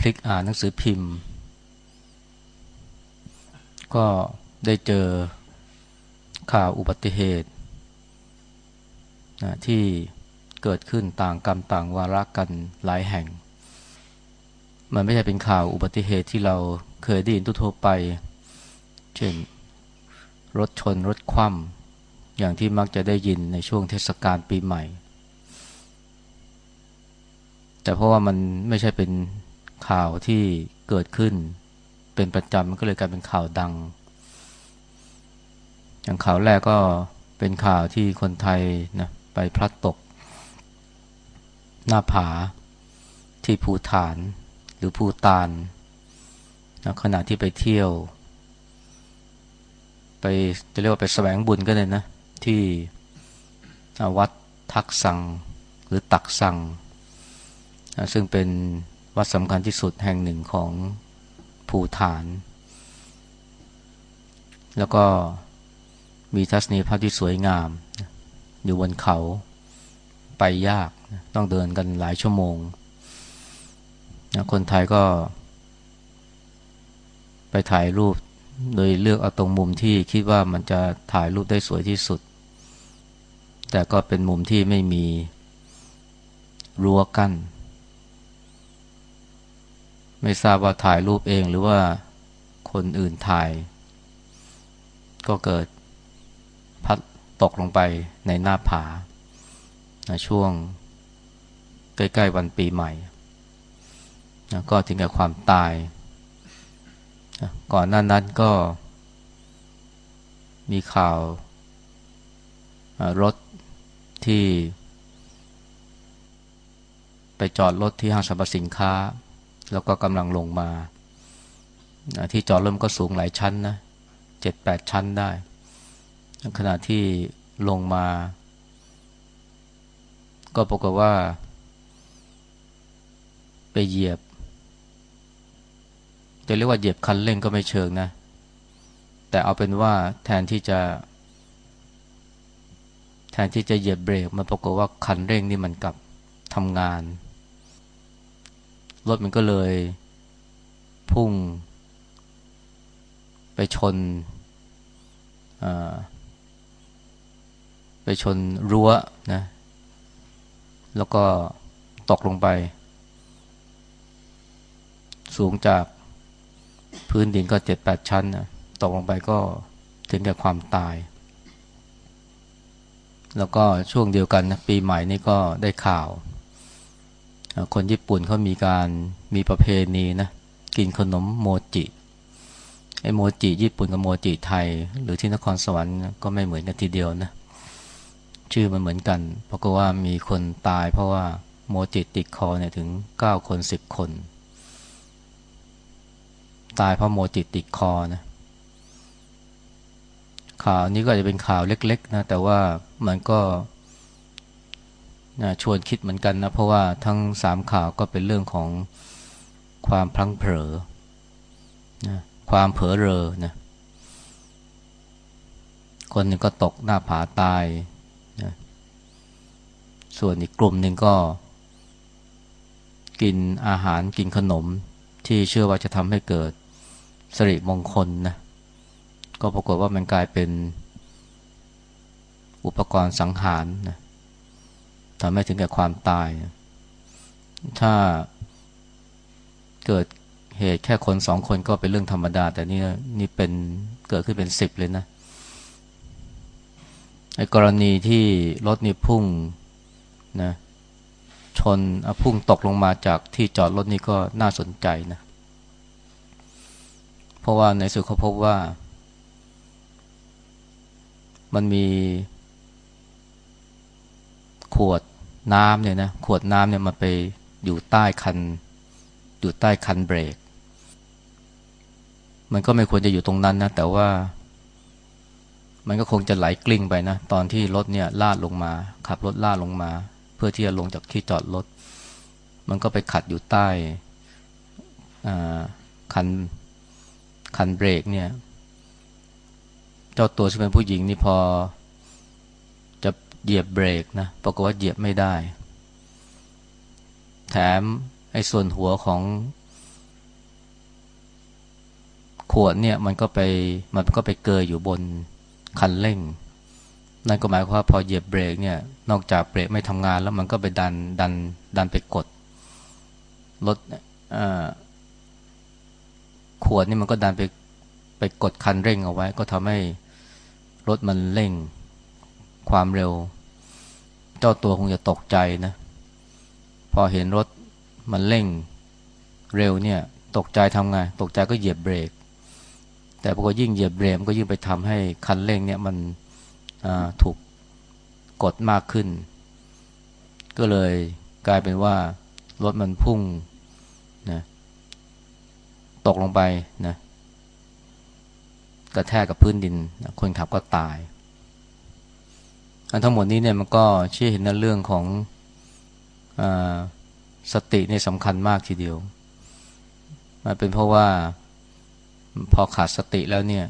พลิกอ่านหนังสือพิมพ์ ก็ได้เจอข่าวอุบัติเหตุนะที่เกิดขึ้นต่างกรรมต่างวาระกันหลายแห่ง มันไม่ใช่เป็นข่าวอุบัติเหตุที่เราเคยได้ยินทั่วไป เช่น รถชนรถคว่ำอย่างที่มักจะได้ยินในช่วงเทศกาลปีใหม่ แต่เพราะว่ามันไม่ใช่เป็น ข่าวที่เกิดขึ้น เป็นประจำมันก็เลยกลายเป็นข่าวดัง อย่างข่าวแรกก็เป็นข่าวที่คนไทยนะไปพลัดตก หน้าผาที่ภูฐานหรือภูตานนะขณะที่ไปเที่ยว ไปจะเรียกว่าไปแสวงบุญก็เลยนะ ที่วัดทักสังหรือตักสัง ซึ่งเป็น วัดสำคัญที่สุดแห่งหนึ่งของภูฐาน แล้วก็มีทัศนียภาพที่สวยงาม อยู่บนเขาไปยากต้องเดินกันหลายชั่วโมงนะคนไทยก็ ไปถ่ายรูปโดยเลือกเอาตรงมุมที่คิดว่ามันจะถ่ายรูปได้สวยที่สุด แต่ก็เป็นมุมที่ไม่มีรั้วกัน้น ไม่ทราบว่าถ่ายรูปเองหรือว่าคนอื่นถ่าย ก็เกิดพัดตกลงไปในหน้าผาช่วงใกล้ ๆ วันปีใหม่นะก็ถึงกับความตาย ก่อนหน้านั้นก็มีข่าวรถที่ ไปจอดรถที่ห้างสรรพสินค้า แล้วก็กำลังลงมา ที่จอดเริ่มก็สูงหลายชั้นนะเจ็ดแปดชั้นได้ ขณะที่ลงมา ก็ปรากฏว่า ไปเหยียบ จะเรียกว่าเหยียบคันเร่งก็ไม่เชิงนะ แต่เอาเป็นว่าแทนที่จะ แทนที่จะเหยียบเบรกมันปรากฏว่าคันเร่งนี่มันกลับทำงาน รถมันก็เลย พุ่ง ไปชนไปชนรั้วนะ แล้วก็ตกลงไป สูงจากพื้นดินก็เจ็ดแปดชั้นนะตกลงไปก็ถึงแก่ความตาย แล้วก็ช่วงเดียวกันนะปีใหม่นี่ก็ได้ข่าว คนญี่ปุ่นเขามีการมีประเพณีนะกินขนมโมจิไอโมจิญี่ปุ่นกับโมจิไทย หรือที่นครสวรรค์ก็ไม่เหมือนกันทีเดียวนะชื่อมันเหมือนกัน เพราะว่ามีคนตายเพราะว่าโมจิติดคอเนี่ยถึงเก้าคนสิบคน ตายเพราะโมจิติดคอนะข่าวนี้ก็จะเป็นข่าวเล็ก ๆ นะ แต่ว่ามันก็ นะชวนคิดเหมือนกันนะ เพราะว่าทั้งสามข่าวก็เป็นเรื่องของความพลังเผลอนะความเผลอเรอนะคนหนึ่งก็ตกหน้าผาตายนะส่วนอีกกลุ่มหนึ่งก็ กินอาหารกินขนม ที่เชื่อว่าจะทำให้เกิดสิริมงคลนะก็ปรากฏว่ามันกลายเป็นอุปกรณ์สังหารนะ ทำให้ถึงแก่ความตาย ถ้าเกิดเหตุแค่คนสองคนก็เป็นเรื่องธรรมดา แต่นี่นี่เป็นเกิดขึ้นเป็นสิบเลยนะไอ้กรณีที่รถนี่พุ่งนะชนพุ่งตกลงมาจากที่จอดรถนี่ก็น่าสนใจนะ เพราะว่าในสุดเขาพบว่า มันมีขวด น้ำเนี่ยนะขวดน้ำเนี่ยมันไปอยู่ใต้คัน อยู่ใต้คันเบรก มันก็ไม่ควรจะอยู่ตรงนั้นนะ แต่ว่า มันก็คงจะไหลกลิ้งไปนะ ตอนที่รถเนี่ยลาดลงมา ขับรถลาดลงมา เพื่อที่จะลงจากที่จอดรถ มันก็ไปขัดอยู่ใต้คันคันเบรกเนี่ย เจ้าตัวที่เป็นผู้หญิงนี่พอ เหยียบเบรกนะปรากฏว่าเหยียบไม่ได้ แถมไอ้ส่วนหัวของ ขวดเนี่ยมันก็ไปมันก็ไปเกยอยู่บนคันเร่ง นั่นก็หมายความว่าพอเหยียบเบรกเนี่ย นอกจากเบรกไม่ทำงานแล้วมันก็ไปดันดันดันไปกดรถขวดนี่มันก็ดันไปไปกดคันเร่งเอาไว้ ก็ทำให้รถมันเร่ง ความเร็ว เจ้าตัวคงจะตกใจนะ พอเห็นรถมันเร่งเร็วเนี่ย ตกใจทำไงตกใจก็เหยียบเบรก แต่พอยิ่งเหยียบเบรกก็ยิ่งไปทำให้คันเร่งเนี่ยมันถูกกดมากขึ้น ก็เลยกลายเป็นว่ารถมันพุ่งนะตกลงไปนะกระแทกกับพื้นดิน คนขับก็ตาย อันทั้งหมดนี้เนี่ยมันก็ชี้เห็นในเรื่องของอสตินี่สำคัญมากทีเดียว มันเป็นเพราะว่าพอขาดสติแล้วเนี่ย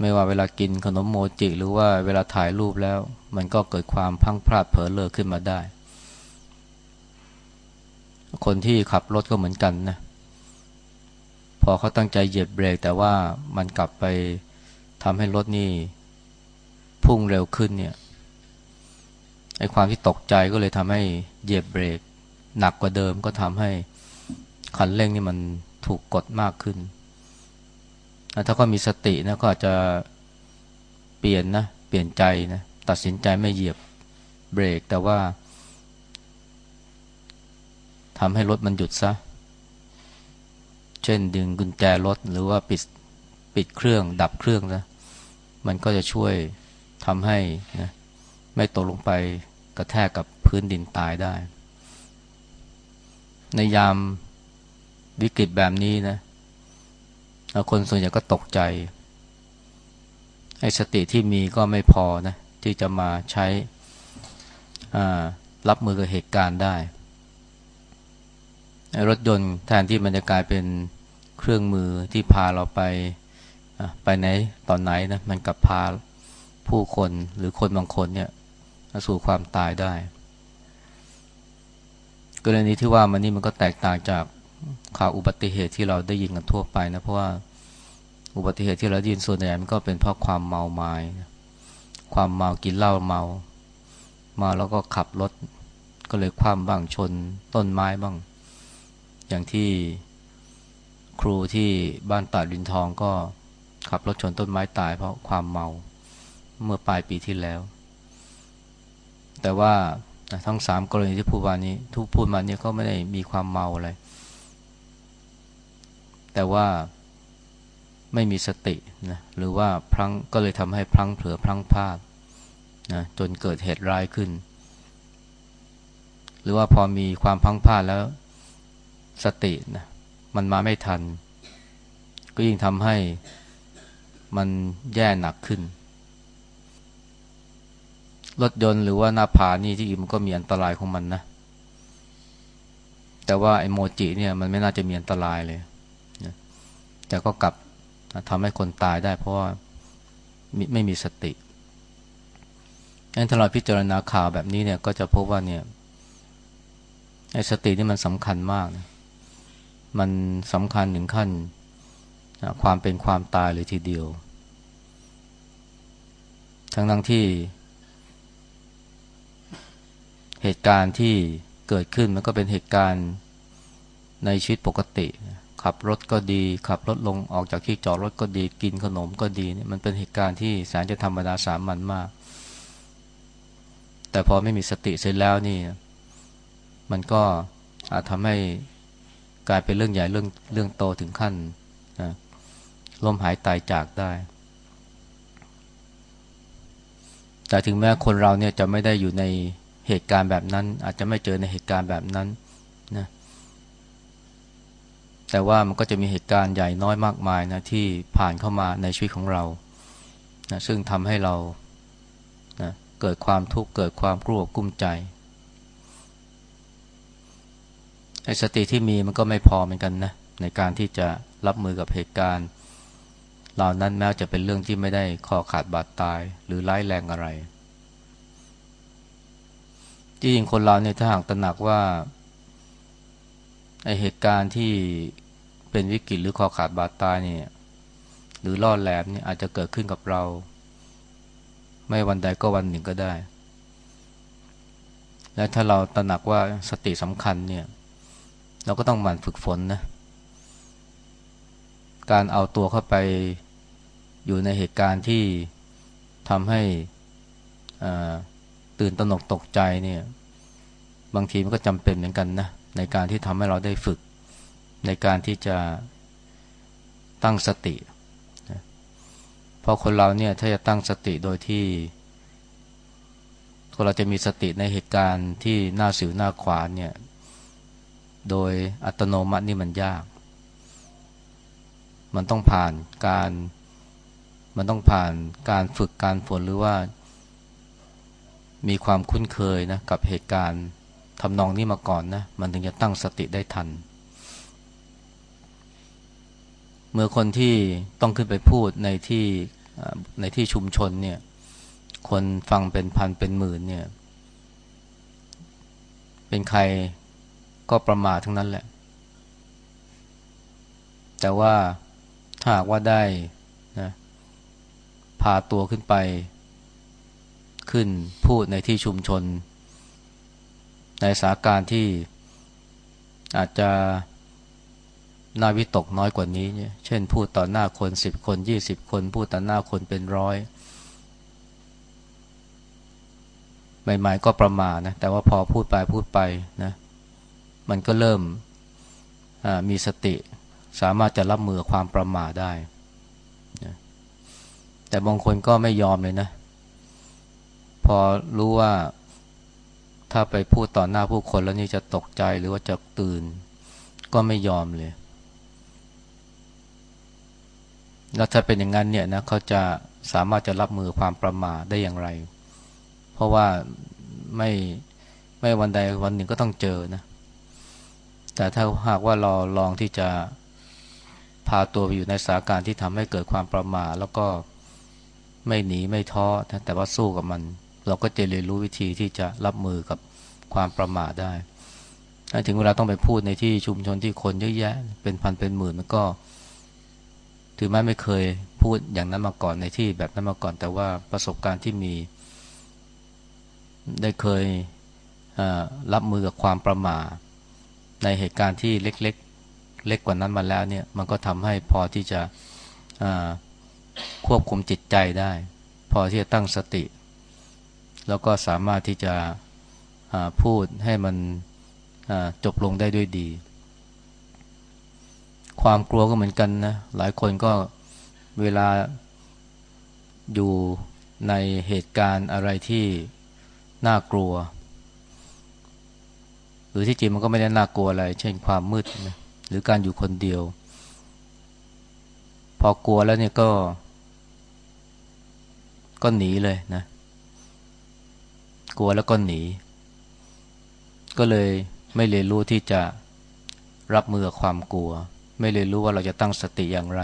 ไม่ว่าเวลากินขนมโมจิ หรือว่าเวลาถ่ายรูปแล้ว มันก็เกิดความพังพลาดเผลอเลอขึ้นมาได้ คนที่ขับรถก็เหมือนกันนะ พอเขาตั้งใจเหยียบเบรก แต่ว่ามันกลับไปทำให้รถนี่ พุ่งเร็วขึ้นเนี่ยไอ้ความที่ตกใจก็เลยทำให้เหยียบเบรกหนักกว่าเดิมก็ทำให้คันเร่งนี่มันถูกกดมากขึ้น ถ้าก็มีสตินะก็อาจจะเปลี่ยนนะ เปลี่ยนใจนะ ตัดสินใจไม่เหยียบเบรก แต่ว่าทำให้รถมันหยุดซะ เช่นดึงกุญแจรถหรือว่าปิดปิดเครื่องดับเครื่องนะ มันก็จะช่วย ทำให้นะไม่ตกลงไปกระแทกกับพื้นดินตายได้ ในยามวิกฤตแบบนี้นะคนส่วนใหญ่ก็ตกใจไอ้สติที่มีก็ไม่พอนะที่จะมาใช้รับมือกับเหตุการณ์ได้ รถยนต์แทนที่มันจะกลายเป็นเครื่องมือที่พาเราไปไปไหนตอนไหนนะมันกลับพา ผู้คนหรือคนบางคนเนี่ยสู่ความตายได้กรณีที่ว่ามันนี่มันก็แตกต่างจากข่าวอุบัติเหตุที่เราได้ยินกันทั่วไปนะเพราะว่าอุบัติเหตุที่เราได้ยินส่วนใหญ่มันก็เป็นเพราะความเมาไมา้ความเมากินเหล้าเมา มาแล้วก็ขับรถ ก็เลยคว่ำบ้างชนต้นไม้บ้าง อย่างที่ครูที่บ้านตาดินทองก็ขับรถชนต้นไม้ตายเพราะความเมา เมื่อปลายปีที่แล้ว แต่ว่าทั้งสามกรณีที่พูดมานี้ ทุกพูดมานี้ก็ไม่ได้มีความเมาอะไร แต่ว่าไม่มีสตินะหรือว่าพลังก็เลยทำให้พลังเผลอพลังพลาดนะจนเกิดเหตุร้ายขึ้น หรือว่าพอมีความพังพลาดแล้วสตินะมันมาไม่ทัน ก็ยิ่งทำให้มันแย่หนักขึ้น รถยนต์หรือว่าหน้าผานี่ที่มันก็มีอันตรายของมันนะ แต่ว่าไอ้โมจิเนี่ยมันไม่น่าจะมีอันตรายเลยนะแต่ก็กลับทำให้คนตายได้เพราะว่าไม่มีสติงั้นถ้าเราพิจารณาข่าวแบบนี้เนี่ยก็จะพบว่าเนี่ยไอ้สตินี่มันสำคัญมากนะมันสำคัญถึงขั้นความเป็นความตายเลยทีเดียว ทั้งทั้งที่ เหตุการณ์ที่เกิดขึ้นมันก็เป็นเหตุการณ์ในชีวิตปกติ ขับรถก็ดี ขับรถลงออกจากที่จอดรถก็ดีกินขนมก็ดีเนี่ยมันเป็นเหตุการณ์ที่แสนจะธรรมดาสามัญมาก แต่พอไม่มีสติเสร็จแล้วนี่ มันก็อาจทำให้กลายเป็นเรื่องใหญ่เรื่องเรื่องโตถึงขั้นนะล้มหายตายจากได้ แต่ถึงแม้คนเราเนี่ยจะไม่ได้อยู่ใน เหตุการณ์แบบนั้น อาจจะไม่เจอในเหตุการณ์แบบนั้นนะแต่ว่ามันก็จะมีเหตุการณ์ใหญ่น้อยมากมายนะที่ผ่านเข้ามาในชีวิตของเรานะซึ่งทำให้เรานะเกิดความทุกข์เกิดความกลัวกุ้มใจไอ้สติที่มีมันก็ไม่พอเหมือนกันนะในการที่จะรับมือกับเหตุการณ์ เหล่านั้นแม้จะเป็นเรื่องที่ไม่ได้คอขาดบาดตายหรือร้ายแรงอะไร ที่จริงคนเราเนี่ยถ้าหากตระหนักว่าไอเหตุการณ์ที่เป็นวิกฤตหรือคอขาดบาดตายเนี่ย หรือล่อแหลมเนี่ยอาจจะเกิดขึ้นกับเรา ไม่วันใดก็วันหนึ่งก็ได้ และถ้าเราตระหนักว่าสติสำคัญเนี่ย เราก็ต้องหมั่นฝึกฝนนะการเอาตัวเข้าไปอยู่ในเหตุการณ์ที่ทำให้อ่า ตื่นตระหนกตกใจเนี่ย บางทีมันก็จำเป็นเหมือนกันนะในการที่ทำให้เราได้ฝึก ในการที่จะตั้งสติเพราะคนเราเนี่ยถ้าจะตั้งสติโดยที่คนเราจะมีสติในเหตุการณ์ที่หน้าสิวหน้าขวานเนี่ย โดยอัตโนมัตินี่มันยาก มันต้องผ่านการ มันต้องผ่านการฝึกการฝนหรือว่า มีความคุ้นเคยนะกับเหตุการณ์ทำนองนี้มาก่อนนะ มันถึงจะตั้งสติได้ทัน เมื่อคนที่ต้องขึ้นไปพูดในที่ในที่ชุมชนเนี่ย คนฟังเป็นพันเป็นหมื่นเนี่ย เป็นใครก็ประมาททั้งนั้นแหละ แต่ว่าถ้าหากว่าได้นะพาตัวขึ้นไป ขึ้นพูดในที่ชุมชน ในสถานการที่อาจจะน่าวิตกน้อยกว่านี้เนี่ยเช่น พูดต่อหน้าคนสิบคนยี่สิบคน พูดต่อหน้าคนเป็นร้อยใหม่ๆก็ประมาทนะ แต่ว่าพอพูดไปพูดไปนะ มันก็เริ่มมีสติ สามารถจะรับมือความประมาทได้นะแต่บางคนก็ไม่ยอมเลยนะ พอรู้ว่าถ้าไปพูดต่อหน้าผู้คนแล้วนี่จะตกใจหรือว่าจะตื่น ก็ไม่ยอมเลย แล้วถ้าเป็นอย่างนั้นเนี่ยนะเขาจะสามารถจะรับมือความประมาทได้อย่างไร เพราะว่าไม่ไม่วันใดวันหนึ่งก็ต้องเจอนะ แต่ถ้าหากว่าเราลองที่จะพาตัวไปอยู่ในสถานการณ์ที่ทำให้เกิดความประมาทแล้วก็ไม่หนีไม่ท้อแต่ว่าสู้กับมัน เราก็จะเรียนรู้วิธีที่จะรับมือกับความประมาทได้ถึงเวลาต้องไปพูดในที่ชุมชนที่คนเยอะแยะ เป็นพันเป็นหมื่นมันก็ ถือแม้ไม่เคยพูดอย่างนั้นมาก่อนในที่แบบนั้นมาก่อน แต่ว่าประสบการณ์ที่มี ได้เคยรับมือกับความประมาทในเหตุการณ์ที่เล็กๆ เล็กกว่านั้นมาแล้วเนี่ย มันก็ทำให้พอที่จะควบคุมจิตใจได้ พอที่จะตั้งสติ แล้วก็สามารถที่จะพูดให้มันจบลงได้ด้วยดี ความกลัวก็เหมือนกันนะ หลายคนก็เวลาอยู่ในเหตุการณ์อะไรที่น่ากลัว หรือที่จริงมันก็ไม่ได้น่ากลัวอะไร เช่นความมืดนะหรือการอยู่คนเดียว พอกลัวแล้วเนี่ยก็ ก็หนีเลยนะ กลัวแล้วก็หนี ก็เลยไม่เรียนรู้ที่จะรับมือกับความกลัว ไม่เรียนรู้ว่าเราจะตั้งสติอย่างไร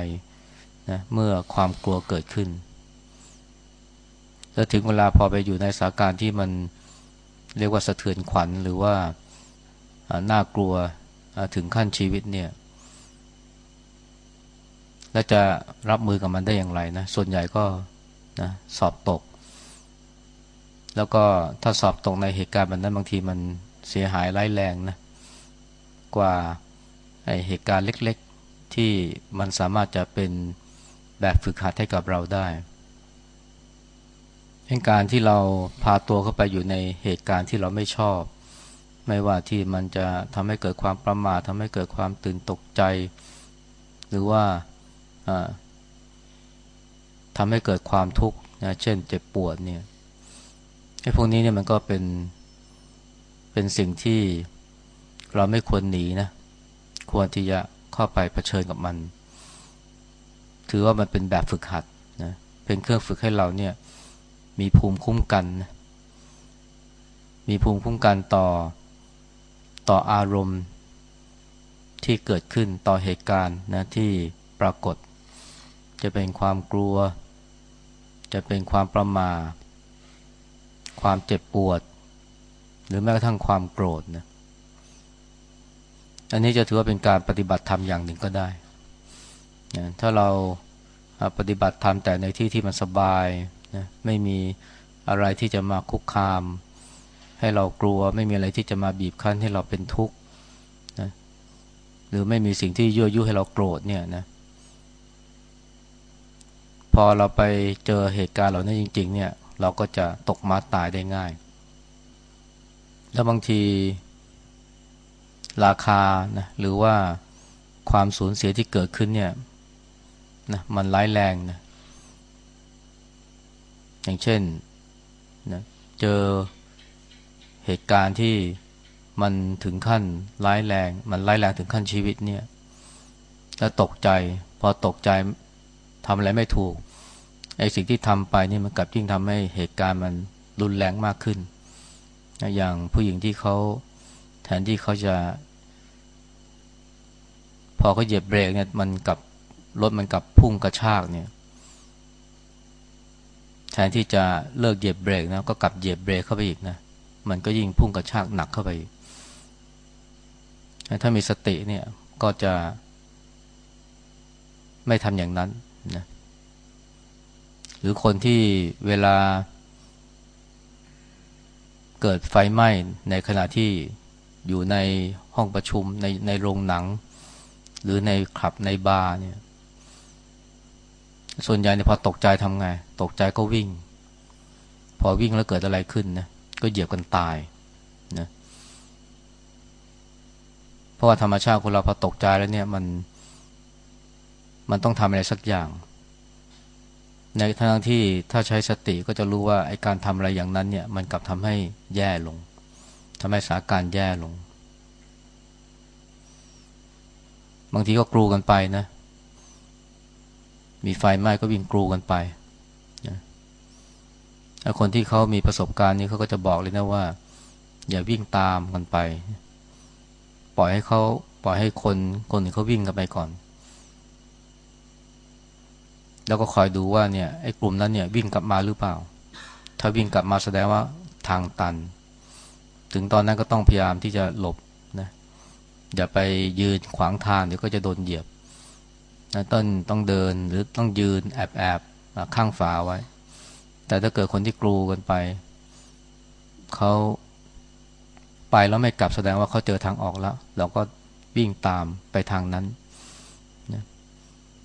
นะเมื่อความกลัวเกิดขึ้น แล้วถึงเวลาพอไปอยู่ในสถานการณ์ที่มันเรียกว่าสะเทือนขวัญหรือว่าน่ากลัวถึงขั้นชีวิตเนี่ยแล้วจะรับมือกับมันได้อย่างไรนะ ส่วนใหญ่ก็นะสอบตก แล้วก็ถ้าสอบตกในเหตุการณ์แบบนั้นบางทีมันเสียหายร้ายแรงนะกว่าไอเหตุการณ์เล็กๆ ที่มันสามารถจะเป็นแบบฝึกหัดให้กับเราได้เหตุการที่เราพาตัวเข้าไปอยู่ในเหตุการณ์ที่เราไม่ชอบ ไม่ว่าที่มันจะทำให้เกิดความประมาททำให้เกิดความตื่นตกใจ หรือว่าทำให้เกิดความทุกข์นะเช่นเจ็บปวดเนี่ย ไอ้พวกนี้เนี่ยมันก็เป็นเป็นสิ่งที่เราไม่ควรหนีนะ ควรที่จะเข้าไปเผชิญกับมัน ถือว่ามันเป็นแบบฝึกหัดนะเป็นเครื่องฝึกให้เราเนี่ย มีภูมิคุ้มกันนะมีภูมิคุ้มกันต่อต่ออารมณ์ที่เกิดขึ้นต่อเหตุการณ์นะที่ปรากฏ จะเป็นความกลัว จะเป็นความประมาท ความเจ็บปวด หรือแม้กระทั่งความโกรธนะอันนี้จะถือว่าเป็นการปฏิบัติธรรมอย่างหนึ่งก็ได้นะถ้าเราปฏิบัติธรรมแต่ในที่ที่มันสบายนะไม่มีอะไรที่จะมาคุกคาม ให้เรากลัวไม่มีอะไรที่จะมาบีบคั้นให้เราเป็นทุกข์นะหรือไม่มีสิ่งที่ยั่วยุให้เราโกรธเนี่ยนะพอเราไปเจอเหตุการณ์เหล่านั้นจริง ๆ เนี่ย เราก็จะตกมาตายได้ง่าย แล้วบางที ราคานะหรือว่าความสูญเสียที่เกิดขึ้นเนี่ยนะมันร้ายแรงนะอย่างเช่นนะเจอเหตุการณ์ที่มันถึงขั้นร้ายแรง มันร้ายแรงถึงขั้นชีวิตเนี่ย แล้วตกใจ พอตกใจทำอะไรไม่ถูก ไอ้สิ่งที่ทำไปนี่มันกลับยิ่งทำให้เหตุการณ์มันรุนแรงมากขึ้น อย่างผู้หญิงที่เขาแทนที่เขาจะ พอเขาเหยียบเบรกเนี่ยมันกับรถมันกับพุ่งกระชากเนี่ย แทนที่จะเลิกเหยียบเบรกนะก็กลับเหยียบเบรกเข้าไปอีกนะมันก็ยิ่งพุ่งกระชากหนักเข้าไป ถ้ามีสติเนี่ยก็จะไม่ทำอย่างนั้นนะ หรือคนที่เวลา เกิดไฟไหม้ในขณะที่อยู่ในห้องประชุมในในโรงหนัง หรือในคลับในบาร์เนี่ย ส่วนใหญ่เนี่ยพอตกใจทำไง ตกใจก็วิ่ง พอวิ่งแล้วเกิดอะไรขึ้นนะก็เหยียบกันตายนะเพราะว่าธรรมชาติคนเราพอตกใจแล้วเนี่ยมัน มันต้องทำอะไรสักอย่าง ในทางที่ถ้าใช้สติก็จะรู้ว่าไอ้การทำอะไรอย่างนั้นเนี่ยมันกลับทำให้แย่ลงทำให้สถานการณ์แย่ลง บางทีก็กลูกันไปนะ มีไฟไหม้ก็วิ่งกลูกันไปนะคนที่เขามีประสบการณ์นี้เขาก็จะบอกเลยนะว่า อย่าวิ่งตามกันไป ปล่อยให้เขาปล่อยให้คนคนอื่นเขาวิ่งกันไปก่อน แล้วก็คอยดูว่าเนี่ยไอ้กลุ่มนั้นเนี่ยวิ่งกลับมาหรือเปล่า ถ้าวิ่งกลับมาแสดงว่าทางตัน ถึงตอนนั้นก็ต้องพยายามที่จะหลบนะอย่าไปยืนขวางทางเดี๋ยวก็จะโดนเหยียบนะต้นต้องเดินหรือต้องยืนแอบแอบข้างฝาไว้ แต่ถ้าเกิดคนที่กลูกันไปเขาไปแล้วไม่กลับแสดงว่าเขาเจอทางออกแล้ว เราก็วิ่งตามไปทางนั้น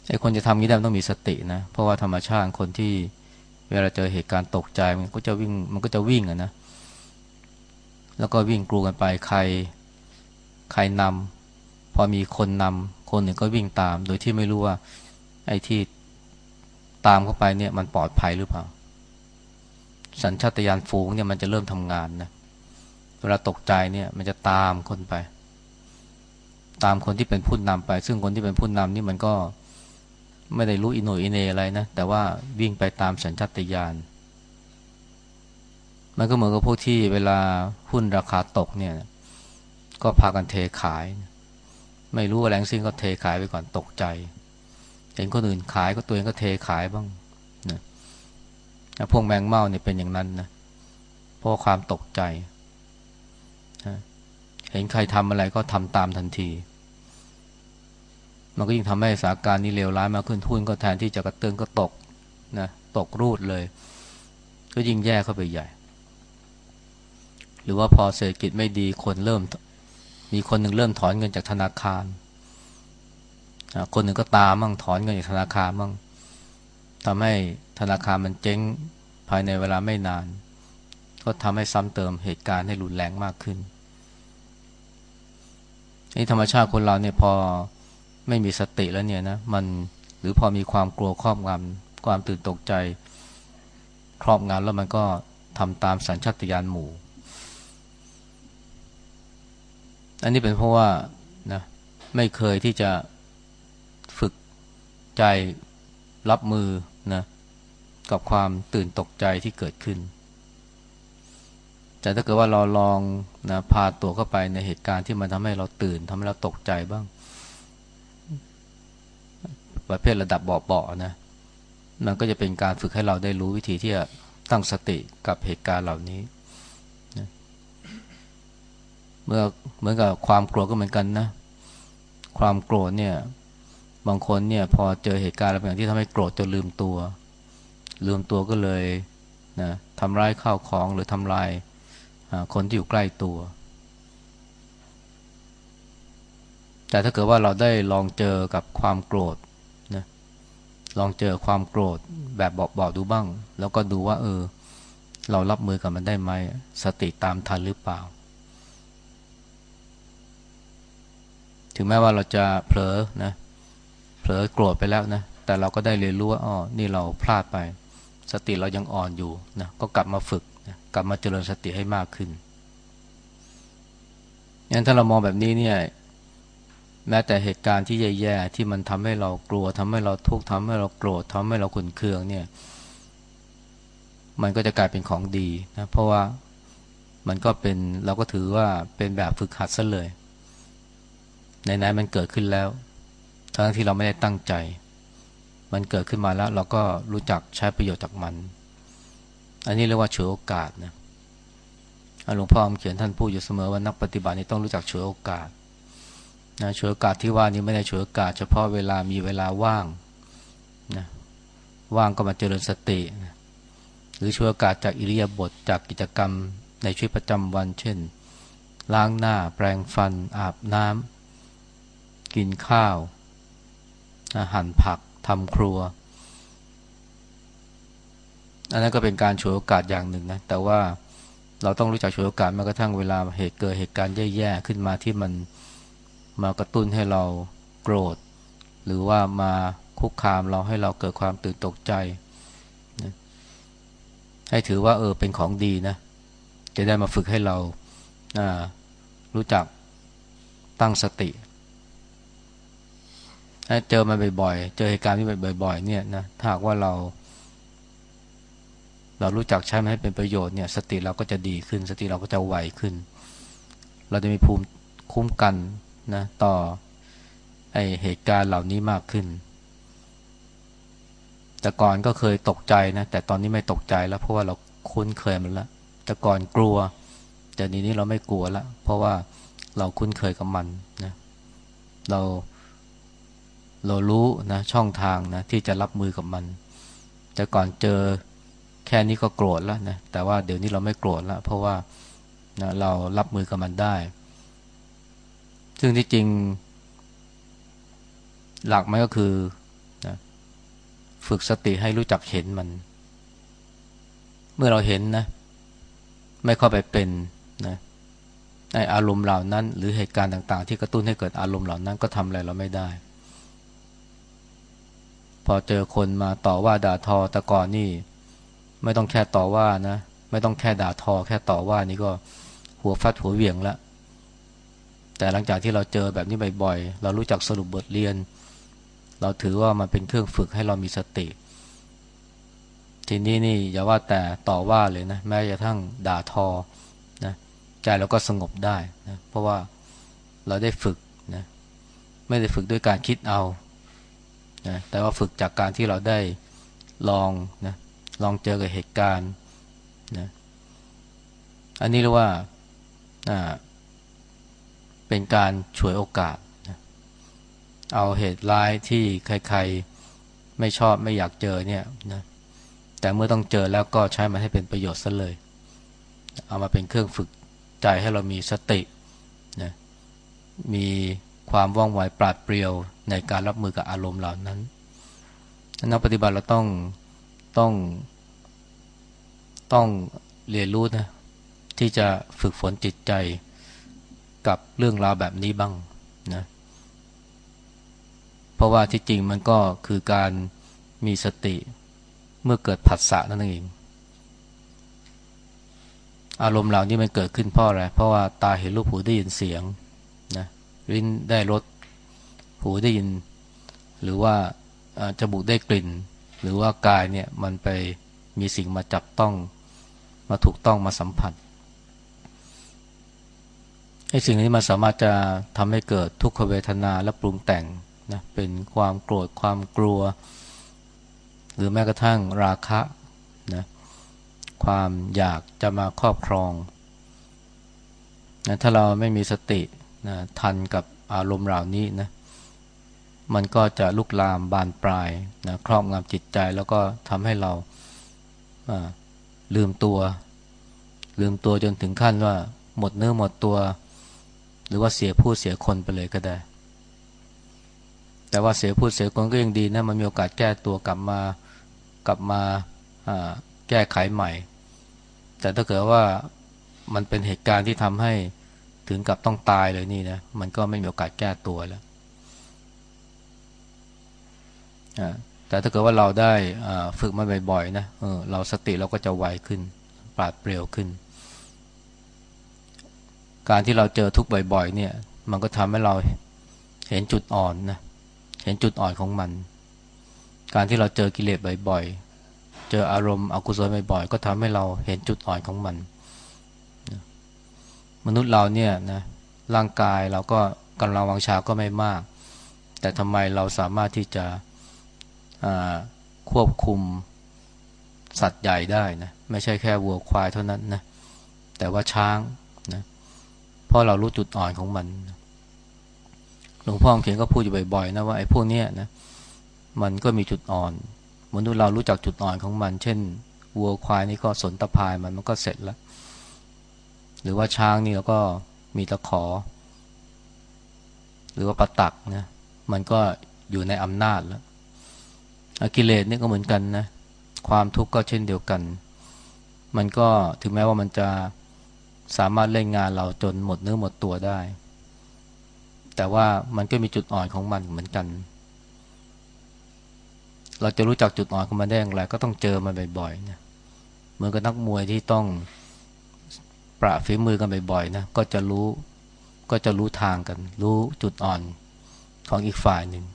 ไอ้คนจะทำนี้ได้ต้องมีสตินะ เพราะว่าธรรมชาติคนที่เวลาเจอเหตุการณ์ตกใจมันก็จะวิ่งมันก็จะวิ่งอะนะ แล้วก็วิ่งกลูกันไปใครใครนำพอมีคนนำคนหนึ่งก็วิ่งตาม โดยที่ไม่รู้ว่า ไอ้ที่ตามเข้าไปเนี่ยมันปลอดภัยหรือเปล่า สัญชาตญาณฝูงเนี่ยมันจะเริ่มทำงานนะเวลาตกใจเนี่ยมันจะตามคนไป ตามคนที่เป็นผู้นำไป ซึ่งคนที่เป็นผู้นำนี่มันก็ ไม่ได้รู้อิโหน่อิเหน่อะไรนะ แต่ว่าวิ่งไปตามสัญชาตญาณมันก็เหมือนกับพวกที่เวลาหุ้นราคาตกเนี่ย ก็พากันเทขาย ไม่รู้อะไรงสิ้นก็เทขายไปก่อนตกใจ เห็นคนอื่นขายก็ตัวเองก็เทขายบ้างนะพวกแมงเม่าเนี่ยเป็นอย่างนั้นนะเพราะความตกใจนะเห็นใครทำอะไรก็ทำตามทันที มันก็ยิ่งทำให้สถานการณ์นี้เลวร้ายมากขึ้นทุนก็แทนที่จะกระเตืองก็ตกนะตกรูดเลย ก็ยิ่งแย่เข้าไปใหญ่ หรือว่าพอเศรษฐกิจไม่ดีคนเริ่ม มีคนหนึ่งเริ่มถอนเงินจากธนาคารคนหนึ่งก็ตามมั่งถอนเงินจากธนาคารมั่งทำให้ธนาคารมันเจ๊งภายในเวลาไม่นาน ก็ทำให้ซ้ำเติมเหตุการณ์ให้รุนแรงมากขึ้นนี่ธรรมชาติคนเราเนี่ยพอ ไม่มีสติแล้วเนี่ยนะมันหรือพอมีความกลัวครอบงำความตื่นตกใจ ครอบงำแล้วมันก็ทำตามสัญชาตญาณหมู่ อันนี้เป็นเพราะว่านะไม่เคยที่จะฝึกใจรับมือนะกับความตื่นตกใจที่เกิดขึ้น แต่ถ้าเกิดว่าเราลองนะพาตัวเข้าไปในเหตุการณ์ที่มันทำให้เราตื่นทำให้เราตกใจบ้าง ประเภทระดับเบาๆนะ มันก็จะเป็นการฝึกให้เราได้รู้วิธีที่จะตั้งสติกับเหตุการณ์เหล่านี้เมื่อเหมือนกับความกลัวก็เหมือนกันนะ ความโกรธเนี่ย บางคนเนี่ยพอเจอเหตุการณ์อะไรบางอย่างที่ทำให้โกรธจนลืมตัว ลืมตัวก็เลยนะทำร้ายข้าวของหรือทำลายคนที่อยู่ใกล้ตัว แต่ถ้าเกิดว่าเราได้ลองเจอกับความโกรธ ลองเจอความโกรธแบบบอกๆดูบ้าง แล้วก็ดูว่า เออ เรารับมือกับมันได้ไหมสติตามทันหรือเปล่า ถึงแม้ว่าเราจะเผลอนะเผลอโกรธไปแล้วนะแต่เราก็ได้เรียนรู้ว่าอ๋อนี่เราพลาดไป สติเรายังอ่อนอยู่นะก็กลับมาฝึกนะกลับมาเจริญสติให้มากขึ้นงั้นถ้าเรามองแบบนี้เนี่ย แม้แต่เหตุการณ์ที่แย่ๆที่มันทำให้เรากลัวทำให้เราทุกข์ทำให้เราโกรธทำให้เราขุนเคืองเนี่ย มันก็จะกลายเป็นของดีนะเพราะว่ามันก็เป็นเราก็ถือว่าเป็นแบบฝึกหัดซะเลยไหนๆมันเกิดขึ้นแล้ว ทั้งที่เราไม่ได้ตั้งใจ มันเกิดขึ้นมาแล้ว เราก็รู้จักใช้ประโยชน์จากมัน อันนี้เรียกว่าฉวยโอกาสนะหลวงพ่อเขียนท่านพูดอยู่เสมอว่านักปฏิบัตินี่ต้องรู้จักฉวยโอกาส นะฉวยโอกาสที่ว่านี้ไม่ได้ฉวยโอกาสเฉพาะเวลามีเวลาว่างนะว่างก็มาเจริญสตินะหรือฉวยโอกาสจากอิริยาบถจากกิจกรรมในชีวิตประจำวัน เช่น ล้างหน้าแปรงฟัน อาบน้ำกินข้าวหั่นผักทำครัว อันนั้นก็เป็นการฉวยโอกาสอย่างหนึ่งนะแต่ว่าเราต้องรู้จักฉวยโอกาสแม้กระทั่งเวลาเหตุเกิดเหตุการณ์แย่ๆขึ้นมาที่มัน มากระตุ้นให้เราโกรธ หรือว่ามาคุกคามเราให้เราเกิดความตื่นตกใจนะให้ถือว่าเออเป็นของดีนะ จะได้มาฝึกให้เรารู้จักตั้งสติเจอมาบ่อยๆ เจอเหตุการณ์ที่บ่อยๆ เนี่ยนะถ้าหากว่าเรา เรารู้จักใช้มันให้เป็นประโยชน์เนี่ย สติเราก็จะดีขึ้น สติเราก็จะไวขึ้น เราจะมีภูมิคุ้มกัน นะต่อไอเหตุการณ์เหล่านี้มากขึ้น แต่ก่อนก็เคยตกใจนะ แต่ตอนนี้ไม่ตกใจแล้ว เพราะว่าเราคุ้นเคยมันแล้วแต่ก่อนกลัว แต่นี้นี้เราไม่กลัวแล้วเพราะว่าเราคุ้นเคยกับมันนะเราเรารู้นะช่องทางนะที่จะรับมือกับมัน แต่ก่อนเจอแค่นี้ก็โกรธแล้วนะแต่ว่าเดี๋ยวนี้เราไม่โกรธแล้วเพราะว่านะเรารับมือกับมันได้ ซึ่งที่จริง หลักมันก็คือนะฝึกสติให้รู้จักเห็นมัน เมื่อเราเห็นนะ ไม่เข้าไปเป็นนะในอารมณ์เหล่านั้น หรือเหตุการณ์ต่าง ๆ ที่กระตุ้นให้เกิดอารมณ์เหล่านั้นก็ทำอะไรเราไม่ได้ พอเจอคนมาต่อว่าด่าทอแต่ก่อนนี่ ไม่ต้องแค่ต่อว่านะ ไม่ต้องแค่ด่าทอ แค่ต่อว่านี่ก็หัวฟัดหัวเหวี่ยงล้ว แต่หลังจากที่เราเจอแบบนี้บ่อยๆ เรารู้จักสรุปบทเรียน เราถือว่ามันเป็นเครื่องฝึกให้เรามีสติ ทีนี้นี่อย่าว่าแต่ต่อว่าเลยนะ แม้กระทั่งด่าทอนะใจเราก็สงบได้นะเพราะว่าเราได้ฝึกนะไม่ได้ฝึกด้วยการคิดเอานะแต่ว่าฝึกจากการที่เราได้ลองนะลองเจอกับเหตุการณ์นะอันนี้เรียกว่า เป็นการช่วยโอกาส เอาเหตุร้ายที่ใครๆไม่ชอบไม่อยากเจอเนี่ยนะแต่เมื่อต้องเจอแล้วก็ใช้มันให้เป็นประโยชน์ซะเลย เอามาเป็นเครื่องฝึกใจให้เรามีสตินะมีความว่องไวปราดเปรียวในการรับมือกับอารมณ์เหล่านั้นนักปฏิบัติเราต้องต้องต้องเรียนรู้นะที่จะฝึกฝนจิตใจ กับเรื่องราวแบบนี้บ้างนะเพราะว่าที่จริงมันก็คือการมีสติเมื่อเกิดผัสสะนั่นเอง อารมณ์เหล่านี้มันเกิดขึ้นเพราะอะไรเพราะว่าตาเห็นรูปหูได้ยินเสียงนะลิ้นได้รสหูได้ยิน หรือว่าจมูกได้กลิ่น หรือว่ากายเนี่ยมันไปมีสิ่งมาจับต้องมาถูกต้องมาสัมผัส ไอ้สิ่งนี้มันสามารถจะทำให้เกิดทุกขเวทนาและปรุงแต่งนะเป็นความโกรธความกลัว หรือแม้กระทั่งราคะนะความอยากจะมาครอบครองนะถ้าเราไม่มีสตินะทันกับอารมณ์เหล่านี้นะมันก็จะลุกลามบานปลายนะครอบงำจิตใจแล้วก็ทำให้เราลืมตัว ลืมตัวจนถึงขั้นว่าหมดเนื้อหมดตัว รือว่าเสียผู้เสียคนไปเลยก็ได้ แต่ว่าเสียผู้เสียคนก็ยังดีนะมันมีโอกาสแก้ตัวกลับมากลับมาแก้ไขใหม่ แต่ถ้าเกิดว่ามันเป็นเหตุการณ์ที่ทำให้ถึงกับต้องตายเลยนี่นะมันก็ไม่มีโอกาสแก้ตัวแล้วแต่ถ้าเกิดว่าเราได้ฝึกมาบ่อยๆนะเออเราสติเราก็จะไวขึ้นปราดเปรียวขึ้น การที่เราเจอทุกบ่อย ๆ เนี่ย มันก็ทำให้เราเห็นจุดอ่อนนะเห็นจุดอ่อนของมัน การที่เราเจอกิเลสบ่อยๆ เจออารมณ์อกุศลบ่อยๆ ก็ทำให้เราเห็นจุดอ่อนของมัน มนุษย์เราเนี่ยนะร่างกายเราก็กำลังวังชาก็ไม่มาก แต่ทำไมเราสามารถที่จะควบคุมสัตว์ใหญ่ได้นะไม่ใช่แค่วัวควายเท่านั้นนะแต่ว่าช้าง ราะเรารู้จุดอ่อนของมันหลวงพ่อเขียนก็พูดอยู่บ่อยๆนะว่าไอ้พวกเนี้ยนะมันก็มีจุดอ่อนมนุษย์เรารู้จักจุดอ่อนของมัน เช่นวัวควายนี่ก็สนตะพายมันมันก็เสร็จแล้ว หรือว่าช้างนี่เราก็มีตะขอ หรือว่าปะตักนะมันก็อยู่ในอำนาจแล้วกิเลสนี่ก็เหมือนกันนะ ความทุกข์ก็เช่นเดียวกัน มันก็ถึงแม้ว่ามันจะ สามารถเล่นงานเราจนหมดเนื้อหมดตัวได้ แต่ว่ามันก็มีจุดอ่อนของมันเหมือนกัน เราจะรู้จักจุดอ่อนของมันได้อย่างไร ก็ต้องเจอมันบ่อยๆนะเหมือนกับนักมวยที่ต้องประฝีมือกันบ่อยๆนะก็จะรู้ก็จะรู้ทางกัน รู้จุดอ่อนของอีกฝ่ายหนึ่ง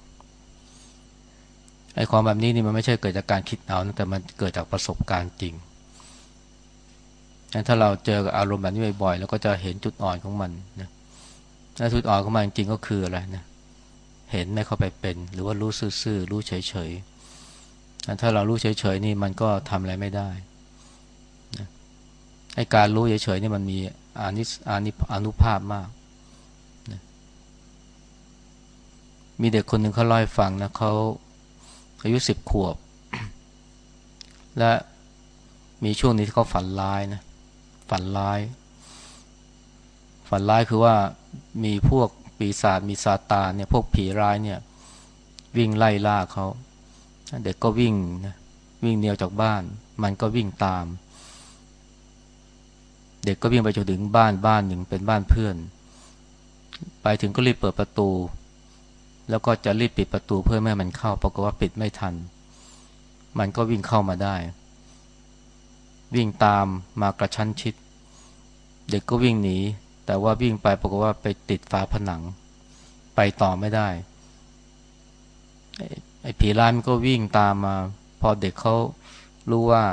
ไอ้ความแบบนี้นี่มันไม่ใช่เกิดจากการคิดเอาแต่มันเกิดจากประสบการณ์จริง ถ้าเราเจอกับอารมณ์แบบนี้บ่อยๆแล้วก็จะเห็นจุดอ่อนของมันนะและจุดอ่อนของมันจริงก็คืออะไรนะเห็นไม่เข้าไปเป็น หรือว่ารู้ซื่อๆรู้เฉยๆถ้าเรารู้เฉยๆนี่มันก็ทำอะไรไม่ได้นะไอ้การรู้เฉยๆนี่มันมีอานิสอานิอนุภาพมากนะมีเด็กคนหนึ่งเขาเล่าให้ฟังนะเขาอายุสิบขวบ และมีช่วงนี้ที่เขาฝันร้ายนะ ฝันร้าย ฝันร้ายคือว่ามีพวกปีศาจมีซาตานเนี่ยพวกผีร้ายเนี่ยวิ่งไล่ล่าเขาเด็กก็วิ่งนะวิ่งเนียวจากบ้าน มันก็วิ่งตาม เด็กก็วิ่งไปจนถึงบ้านบ้านหนึ่งเป็นบ้านเพื่อน ไปถึงก็รีบเปิดประตู แล้วก็จะรีบปิดประตูเพื่อไม่ให้มันเข้าปรากฏว่าปิดไม่ทัน มันก็วิ่งเข้ามาได้ วิ่งตามมากระชั้นชิด เด็กก็วิ่งหนี แต่ว่าวิ่งไปปรากฏว่าไปติดฝาผนัง ไปต่อไม่ได้ ไอ้ผีร้ายมันก็วิ่งตามมา พอเด็กเขารู้ว่า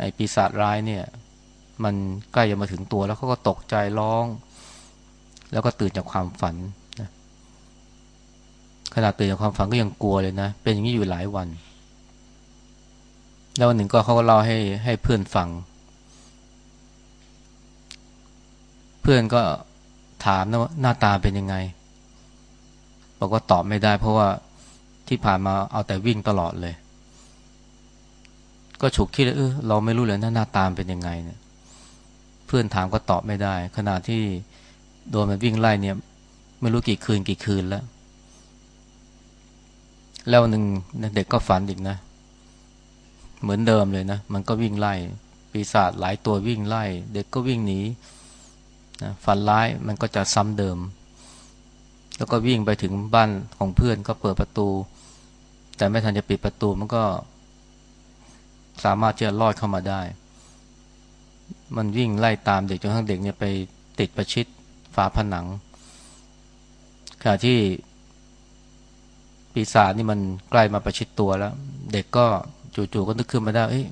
ไอ้ปีศาจร้ายเนี่ย มันใกล้จะมาถึงตัวแล้วเขาก็ตกใจร้อง แล้วก็ตื่นจากความฝันขณะตื่นจากความฝันก็ยังกลัวเลยนะ เป็นอย่างนี้อยู่หลายวัน แล้ววันหนึ่งก็เขาก็เล่าให้ให้เพื่อนฟัง เพื่อนก็ถามนะว่าหน้าตาเป็นยังไง บอกว่าตอบไม่ได้ เพราะว่าที่ผ่านมาเอาแต่วิ่งตลอดเลย ก็ฉุกคิดเลยเออเราไม่รู้เลยหน้าตาเป็นยังไงเนี่ย เพื่อนถามก็ตอบไม่ได้ ขณะที่โดนมันวิ่งไล่เนี่ย ไม่รู้กี่คืนกี่คืนแล้ว แล้วหนึ่งเด็กก็ฝันอีกนะเหมือนเดิมเลยนะ มันก็วิ่งไล่ปีศาจหลายตัววิ่งไล่ เด็กก็วิ่งหนีนะฝันร้ายมันก็จะซ้ำเดิม แล้วก็วิ่งไปถึงบ้านของเพื่อนก็เปิดประตู แต่ไม่ทันจะปิดประตูมันก็ สามารถจะลอดเข้ามาได้ มันวิ่งไล่ตามเด็กจนทั้งเด็กเนี่ยไปติดประชิดฝาผนังขณะที่ปีศาจนี่มันใกล้มาประชิดตัวแล้ว เด็กก็ จู่ๆก็นึกขึ้นมาได้เอ้ย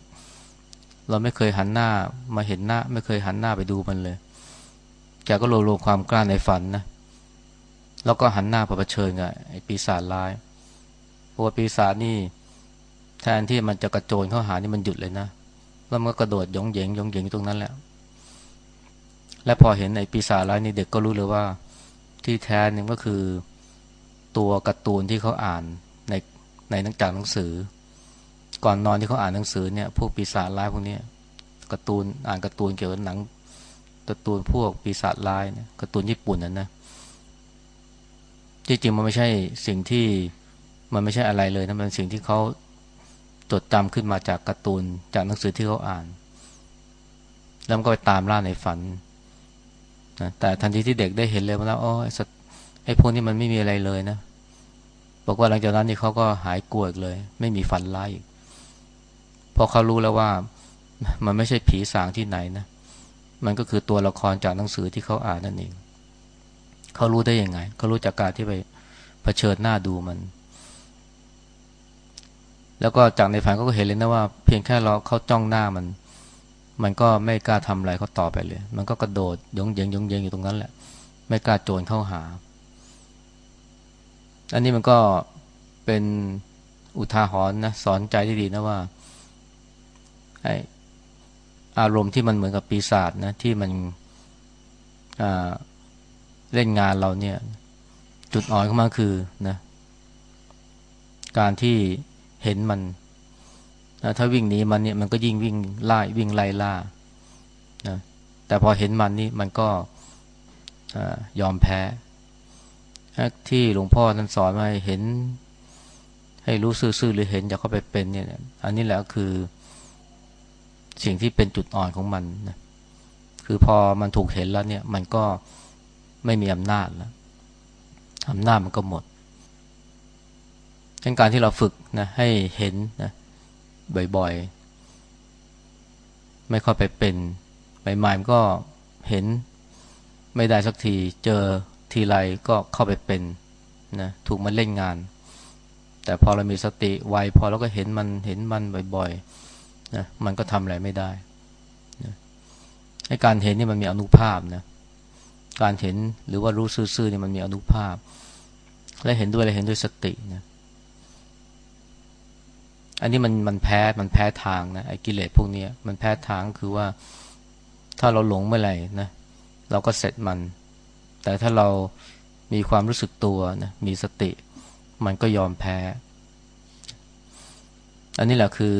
เราไม่เคยหันหน้ามาเห็นหน้า ไม่เคยหันหน้าไปดูมันเลยแกก็โลโลความกล้าในฝันนะแล้วก็หันหน้าเผชิญกับไอ้ปีศาจร้ายเพราะว่าปีศาจนี่แทนที่มันจะกระโจนเข้าหานี่มันหยุดเลยนะแล้วมันก็กระโดดยองเหยงยองเหยงตรงนั้นแหละและพอเห็นไอ้ปีศาจร้ายนี่เด็กก็รู้เลยว่า ที่แท้นึงก็คือตัวการ์ตูนที่เขาอ่านในในหนังจากหนังสือ ก่อนนอนที่เขาอ่านหนังสือเนี่ยพวกปีศาจร้ายพวกนี้การ์ตูนอ่านการ์ตูนเกี่ยวกับหนังการ์ตูนพวกปีศาจร้ายเนี่ยการ์ตูนญี่ปุ่นนั่นนะที่จริงมันไม่ใช่สิ่งที่มันไม่ใช่อะไรเลยนะมันสิ่งที่เขาจดจำขึ้นมาจากการ์ตูนจากหนังสือที่เขาอ่าน แล้วก็ไปตามล่าในฝันนะแต่ทันทีที่เด็กได้เห็นเลยว่าอ๋อไอ้พวกนี้มันไม่มีอะไรเลยนะบอกว่าหลังจากนั้นนี่เขาก็หายกลัวเลย ไม่มีฝันร้ายอีก พอเขารู้แล้วว่ามันไม่ใช่ผีสางที่ไหนนะ มันก็คือตัวละครจากหนังสือที่เขาอ่านนั่นเอง เขารู้ได้ยังไง เขารู้จากการที่ไปเผชิญหน้าดูมัน แล้วก็จากในฝันก็เห็นเลยนะว่า เพียงแค่เราเขาจ้องหน้ามัน มันก็ไม่กล้าทำอะไรเขาต่อไปเลย มันก็กระโดดยงเยงยงเยงอยู่ตรงนั้นแหละ ไม่กล้าโจรเข้าหา อันนี้มันก็เป็นอุทาหรณ์นะสอนใจที่ดีนะว่า อารมณ์ที่มันเหมือนกับปีศาจนะที่มันเล่นงานเราเนี่ย จุดอ่อนของมันคือนะ การที่เห็นมันนะถ้าวิ่งหนีมันเนี่ยมันก็ยิ่งวิ่งไล่วิ่งไล่ล่านะแต่พอเห็นมันนี่มันก็ยอมแพ้ที่หลวงพ่อท่านสอนมาเห็น ให้รู้ซื่อๆหรือเห็นอย่าเข้าไปเป็นเนี่ย อันนี้แหละคือ สิ่งที่เป็นจุดอ่อนของมันนะคือพอมันถูกเห็นแล้วเนี่ย มันก็ไม่มีอำนาจแล้วอำนาจมันก็หมดดังการที่เราฝึกนะให้เห็นนะบ่อยๆ ไม่ค่อยไปเป็นใหม่ๆมันก็เห็นไม่ได้สักทีเจอทีไรก็เข้าไปเป็นนะถูกมันเล่นงาน แต่พอเรามีสติไวพอเราก็เห็นมันเห็นมันบ่อยๆ นะมันก็ทำอะไรไม่ได้นะให้การเห็นนี่มันมีอนุภาพนะการเห็นหรือว่ารู้ซื่อๆนี่มันมีอนุภาพ และเห็นด้วยอะไรเห็นด้วยสตินะอันนี้มันมันแพ้มันแพ้ทางนะไอ้กิเลสพวกนี้มันแพ้ทางคือว่าถ้าเราหลงเมื่อไหร่นะเราก็เสร็จมัน แต่ถ้าเรามีความรู้สึกตัวนะมีสติ มันก็ยอมแพ้ อันนี้แหละคือ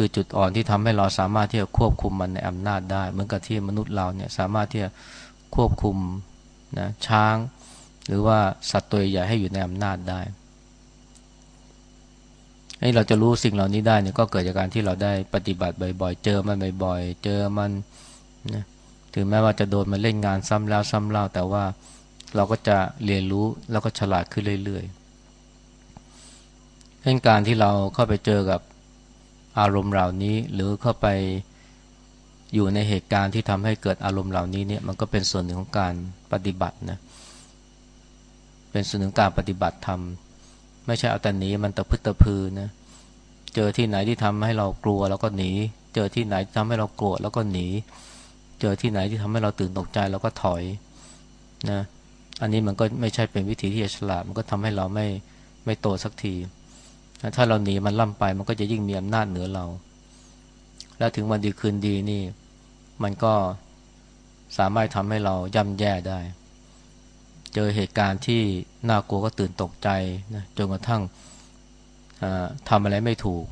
คือจุดอ่อนที่ทำให้เราสามารถที่จะควบคุมมันในอำนาจได้ เหมือนกับที่มนุษย์เราเนี่ยสามารถที่จะควบคุมนะช้าง หรือว่าสัตว์ตัวใหญ่ให้อยู่ในอำนาจได้ให้เราจะรู้สิ่งเหล่านี้ได้เนี่ยก็เกิดจากการที่เราได้ปฏิบัติบ่อยๆ เจอมันบ่อยๆ เจอมันนะถึงแม้ว่าจะโดนมาเล่นงานซ้ำแล้วซ้ำเล่าแต่ว่าเราก็จะเรียนรู้แล้วก็ฉลาดขึ้นเรื่อยๆเรื่องการที่เราเข้าไปเจอกับ อารมณ์เหล่านี้ หรือเข้าไปอยู่ในเหตุการณ์ที่ทำให้เกิดอารมณ์เหล่านี้เนี่ยมันก็เป็นส่วนหนึ่งของการปฏิบัตินะเป็นส่วนหนึ่งการปฏิบัติธรรมไม่ใช่เอาแต่หนีมันตะพึตะพือนะเจอที่ไหนที่ทำให้เรากลัวแล้วก็หนี เจอที่ไหนที่ทำให้เราโกรธแล้วก็หนี เจอที่ไหนที่ทำให้เราตื่นตกใจแล้วก็ถอยนะอันนี้มันก็ไม่ใช่เป็นวิธีที่จะฉลาดมันก็ทำให้เราไม่ไม่โตสักที ถ้าเราหนีมันล่ำไปมันก็จะยิ่งมีอำนาจเหนือเรา แล้วถึงวันดีคืนดีนี่ มันก็สามารถทำให้เราย่ำแย่ได้ เจอเหตุการณ์ที่น่ากลัวก็ตื่นตกใจนะจนกระทั่งทำอะไรไม่ถูก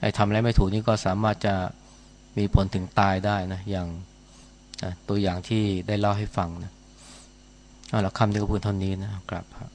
ไอ้ทำอะไรไม่ถูกนี่ก็สามารถจะมีผลถึงตายได้นะ อย่างตัวอย่างที่ได้เล่าให้ฟังนะเอาละคำนี้ก็พูดเท่านี้นะกลับครับ